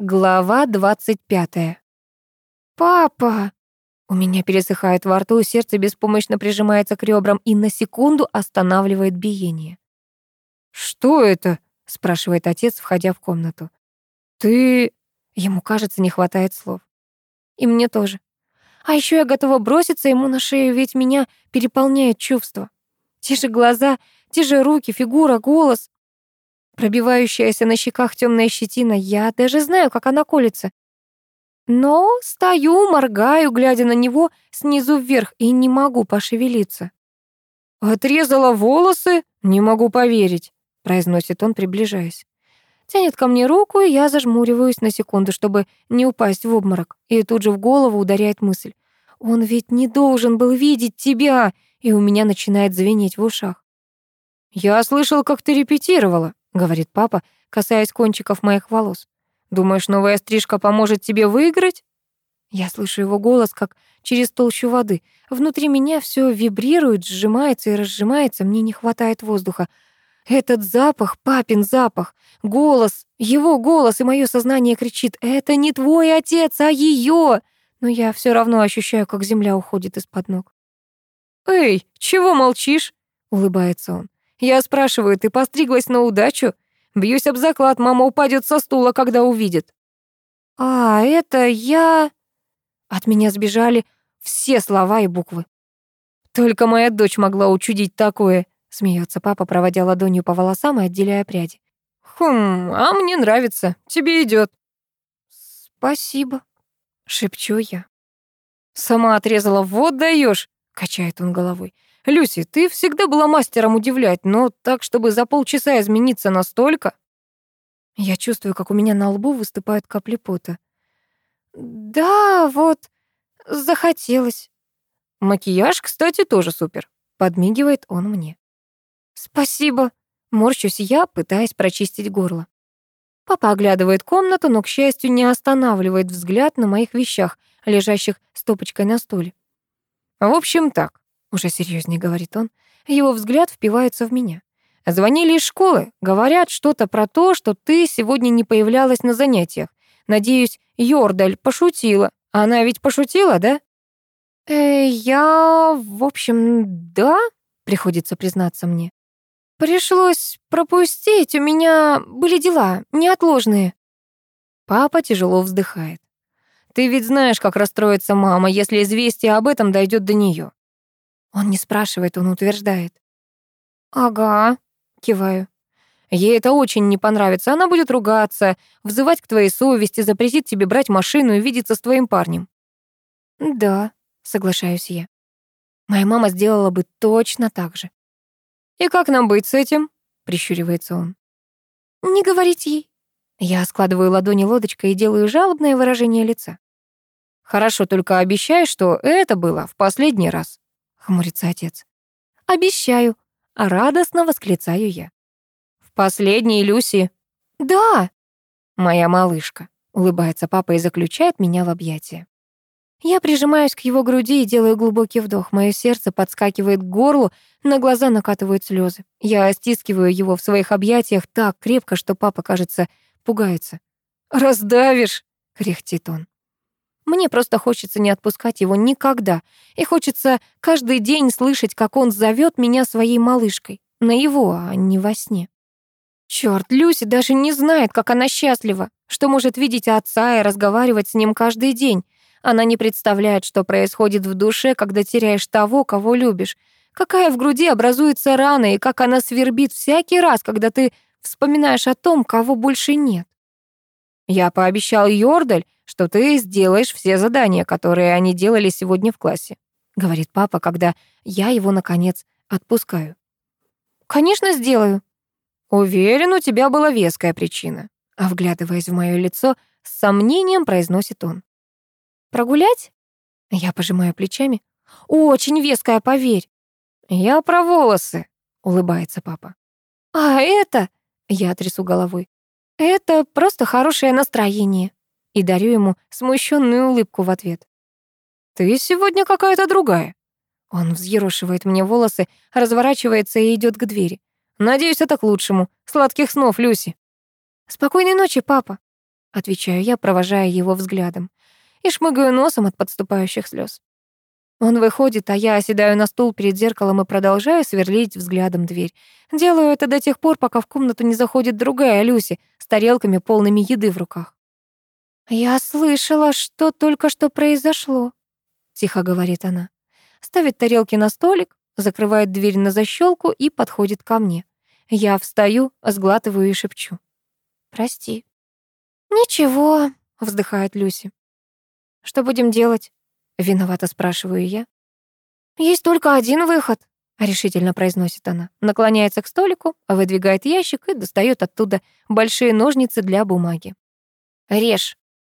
Глава 25. «Папа!» У меня пересыхает во рту, сердце беспомощно прижимается к ребрам и на секунду останавливает биение. «Что это?» — спрашивает отец, входя в комнату. «Ты...» Ему, кажется, не хватает слов. И мне тоже. А еще я готова броситься ему на шею, ведь меня переполняет чувство. Те же глаза, те же руки, фигура, голос. Пробивающаяся на щеках темная щетина, я даже знаю, как она колется. Но стою, моргаю, глядя на него снизу вверх, и не могу пошевелиться. «Отрезала волосы? Не могу поверить», — произносит он, приближаясь. Тянет ко мне руку, и я зажмуриваюсь на секунду, чтобы не упасть в обморок. И тут же в голову ударяет мысль. «Он ведь не должен был видеть тебя!» И у меня начинает звенеть в ушах. «Я слышал, как ты репетировала», — говорит папа, касаясь кончиков моих волос. «Думаешь, новая стрижка поможет тебе выиграть?» Я слышу его голос, как через толщу воды. Внутри меня все вибрирует, сжимается и разжимается, мне не хватает воздуха. Этот запах, папин запах, голос, его голос, и мое сознание кричит «Это не твой отец, а ее!» Но я все равно ощущаю, как земля уходит из-под ног. «Эй, чего молчишь?» — улыбается он. Я спрашиваю, ты постриглась на удачу? Бьюсь об заклад, мама упадет со стула, когда увидит. А, это я... От меня сбежали все слова и буквы. Только моя дочь могла учудить такое, смеется папа, проводя ладонью по волосам и отделяя пряди. Хм, а мне нравится, тебе идет. Спасибо, шепчу я. Сама отрезала, вот даешь, качает он головой. Люси, ты всегда была мастером удивлять, но так, чтобы за полчаса измениться настолько...» Я чувствую, как у меня на лбу выступают капли пота. «Да, вот, захотелось». «Макияж, кстати, тоже супер», — подмигивает он мне. «Спасибо», — морщусь я, пытаясь прочистить горло. Папа оглядывает комнату, но, к счастью, не останавливает взгляд на моих вещах, лежащих стопочкой на столе. «В общем, так. Уже серьезнее говорит он. Его взгляд впивается в меня. Звонили из школы, говорят что-то про то, что ты сегодня не появлялась на занятиях. Надеюсь, Йордаль пошутила. Она ведь пошутила, да? Э, я, в общем, да, приходится признаться мне. Пришлось пропустить, у меня были дела, неотложные. Папа тяжело вздыхает. Ты ведь знаешь, как расстроится мама, если известие об этом дойдет до нее. Он не спрашивает, он утверждает. «Ага», — киваю. «Ей это очень не понравится. Она будет ругаться, взывать к твоей совести, запретит тебе брать машину и видеться с твоим парнем». «Да», — соглашаюсь я. Моя мама сделала бы точно так же. «И как нам быть с этим?» — прищуривается он. «Не говорить ей». Я складываю ладони лодочкой и делаю жалобное выражение лица. «Хорошо, только обещай, что это было в последний раз» хмурится отец. «Обещаю», — а радостно восклицаю я. «В последней, Люси?» «Да!» «Моя малышка», — улыбается папа и заключает меня в объятия. Я прижимаюсь к его груди и делаю глубокий вдох. Мое сердце подскакивает к горлу, на глаза накатывают слезы. Я стискиваю его в своих объятиях так крепко, что папа, кажется, пугается. «Раздавишь!» — кряхтит он. Мне просто хочется не отпускать его никогда. И хочется каждый день слышать, как он зовет меня своей малышкой. На его, а не во сне. Чёрт, Люси даже не знает, как она счастлива, что может видеть отца и разговаривать с ним каждый день. Она не представляет, что происходит в душе, когда теряешь того, кого любишь. Какая в груди образуется рана и как она свербит всякий раз, когда ты вспоминаешь о том, кого больше нет. Я пообещал Йордаль, что ты сделаешь все задания, которые они делали сегодня в классе», — говорит папа, когда я его, наконец, отпускаю. «Конечно, сделаю». «Уверен, у тебя была веская причина», — а вглядываясь в моё лицо, с сомнением произносит он. «Прогулять?» Я пожимаю плечами. «Очень веская, поверь». «Я про волосы», — улыбается папа. «А это...» — я трясу головой. «Это просто хорошее настроение» и дарю ему смущенную улыбку в ответ. «Ты сегодня какая-то другая». Он взъерошивает мне волосы, разворачивается и идет к двери. «Надеюсь, это к лучшему. Сладких снов, Люси». «Спокойной ночи, папа». — отвечаю я, провожая его взглядом, и шмыгаю носом от подступающих слез. Он выходит, а я оседаю на стул перед зеркалом и продолжаю сверлить взглядом дверь. Делаю это до тех пор, пока в комнату не заходит другая Люси с тарелками, полными еды в руках. «Я слышала, что только что произошло», — тихо говорит она. Ставит тарелки на столик, закрывает дверь на защелку и подходит ко мне. Я встаю, сглатываю и шепчу. «Прости». «Ничего», — вздыхает Люси. «Что будем делать?» — виновато спрашиваю я. «Есть только один выход», — решительно произносит она. Наклоняется к столику, выдвигает ящик и достает оттуда большие ножницы для бумаги. «Режь»,